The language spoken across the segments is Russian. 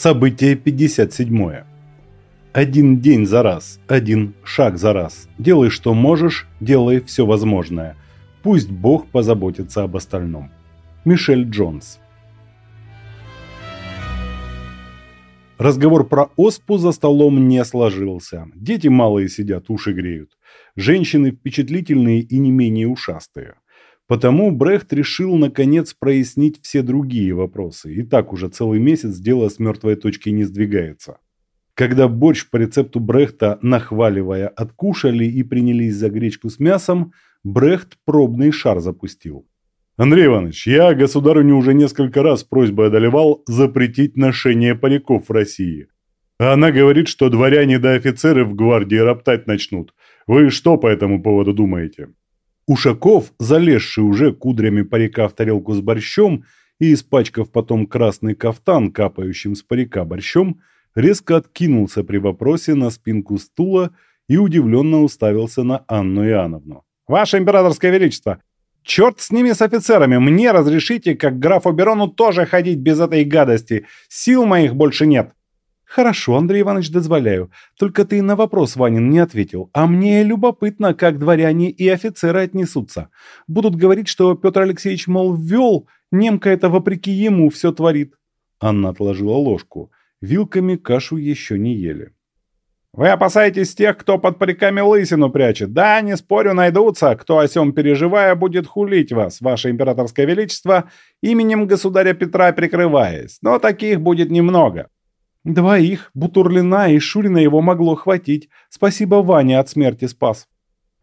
Событие 57. Один день за раз, один шаг за раз. Делай, что можешь, делай все возможное. Пусть Бог позаботится об остальном. Мишель Джонс. Разговор про оспу за столом не сложился. Дети малые сидят, уши греют. Женщины впечатлительные и не менее ушастые. Потому Брехт решил наконец прояснить все другие вопросы. И так уже целый месяц дело с мертвой точки не сдвигается. Когда борщ по рецепту Брехта, нахваливая, откушали и принялись за гречку с мясом, Брехт пробный шар запустил. Андрей Иванович, я государыню уже несколько раз просьбой одолевал запретить ношение париков в России. А она говорит, что дворяне да офицеры в гвардии роптать начнут. Вы что по этому поводу думаете? Ушаков, залезший уже кудрями парика в тарелку с борщом и испачкав потом красный кафтан, капающим с парика борщом, резко откинулся при вопросе на спинку стула и удивленно уставился на Анну Иоанновну. «Ваше императорское величество, черт с ними с офицерами, мне разрешите, как графу Берону, тоже ходить без этой гадости, сил моих больше нет». «Хорошо, Андрей Иванович, дозволяю. Только ты на вопрос, Ванин, не ответил. А мне любопытно, как дворяне и офицеры отнесутся. Будут говорить, что Петр Алексеевич, мол, ввел, немка это вопреки ему все творит». Анна отложила ложку. Вилками кашу еще не ели. «Вы опасаетесь тех, кто под париками лысину прячет? Да, не спорю, найдутся, кто о сем переживая будет хулить вас, ваше императорское величество, именем государя Петра прикрываясь. Но таких будет немного». Двоих, Бутурлина и Шурина его могло хватить. Спасибо Ваня от смерти спас.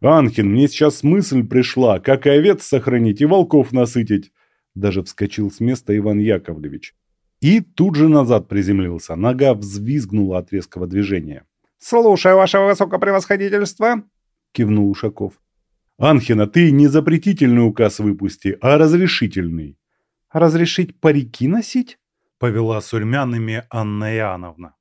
Анхин, мне сейчас мысль пришла, как и овец сохранить и волков насытить. Даже вскочил с места Иван Яковлевич. И тут же назад приземлился. Нога взвизгнула от резкого движения. «Слушаю, ваше высокопревосходительство», — кивнул Ушаков. «Анхина, ты не запретительный указ выпусти, а разрешительный». «Разрешить парики носить?» Повела сурьмянами Анна Иоанновна.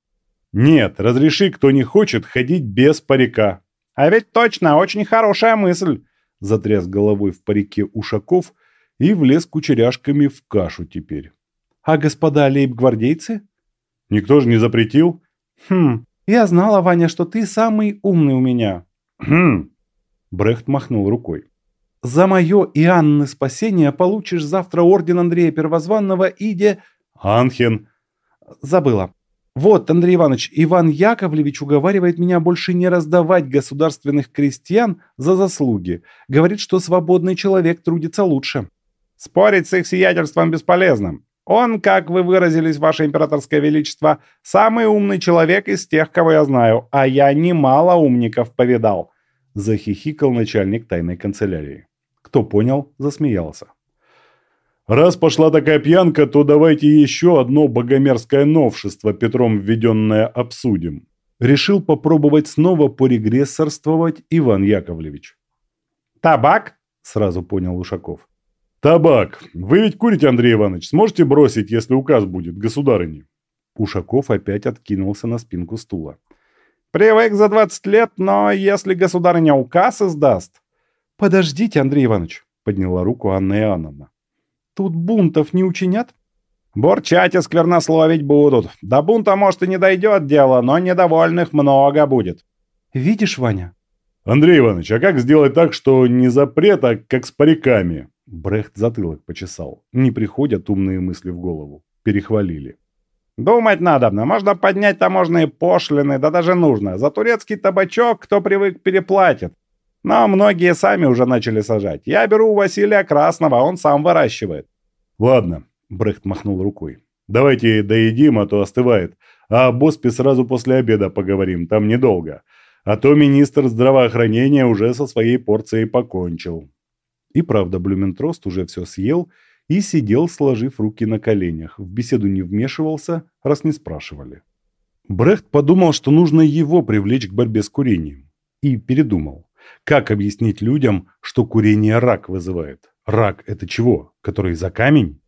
«Нет, разреши, кто не хочет, ходить без парика». «А ведь точно, очень хорошая мысль», – затряс головой в парике Ушаков и влез кучеряшками в кашу теперь. «А господа лейб-гвардейцы?» «Никто же не запретил». «Хм, я знала, Ваня, что ты самый умный у меня». «Хм», – Брехт махнул рукой. «За мое и Анны спасение получишь завтра орден Андрея Первозванного и де...» Анхен. Забыла. Вот, Андрей Иванович, Иван Яковлевич уговаривает меня больше не раздавать государственных крестьян за заслуги. Говорит, что свободный человек трудится лучше. Спорить с их сиятельством бесполезно. Он, как вы выразились, ваше императорское величество, самый умный человек из тех, кого я знаю, а я немало умников повидал. Захихикал начальник тайной канцелярии. Кто понял, засмеялся. Раз пошла такая пьянка, то давайте еще одно богомерзкое новшество, Петром введенное, обсудим. Решил попробовать снова порегрессорствовать Иван Яковлевич. «Табак?» – сразу понял Ушаков. «Табак. Вы ведь курите, Андрей Иванович. Сможете бросить, если указ будет, государыне?» Ушаков опять откинулся на спинку стула. «Привык за 20 лет, но если государыня указ издаст...» «Подождите, Андрей Иванович», – подняла руку Анна Иоанновна. Тут бунтов не учинят? Бурчать и сквернословить будут. До бунта, может, и не дойдет дело, но недовольных много будет. Видишь, Ваня? Андрей Иванович, а как сделать так, что не запрет, а как с париками? Брехт затылок почесал. Не приходят умные мысли в голову. Перехвалили. Думать надо, можно поднять таможенные пошлины, да даже нужно. За турецкий табачок, кто привык, переплатит. Но многие сами уже начали сажать. Я беру у Василия Красного, он сам выращивает. Ладно, Брехт махнул рукой. Давайте доедим, а то остывает. А о Боспе сразу после обеда поговорим, там недолго. А то министр здравоохранения уже со своей порцией покончил. И правда, Блюментрост уже все съел и сидел, сложив руки на коленях. В беседу не вмешивался, раз не спрашивали. Брехт подумал, что нужно его привлечь к борьбе с курением. И передумал. Как объяснить людям, что курение рак вызывает? Рак – это чего? Который за камень?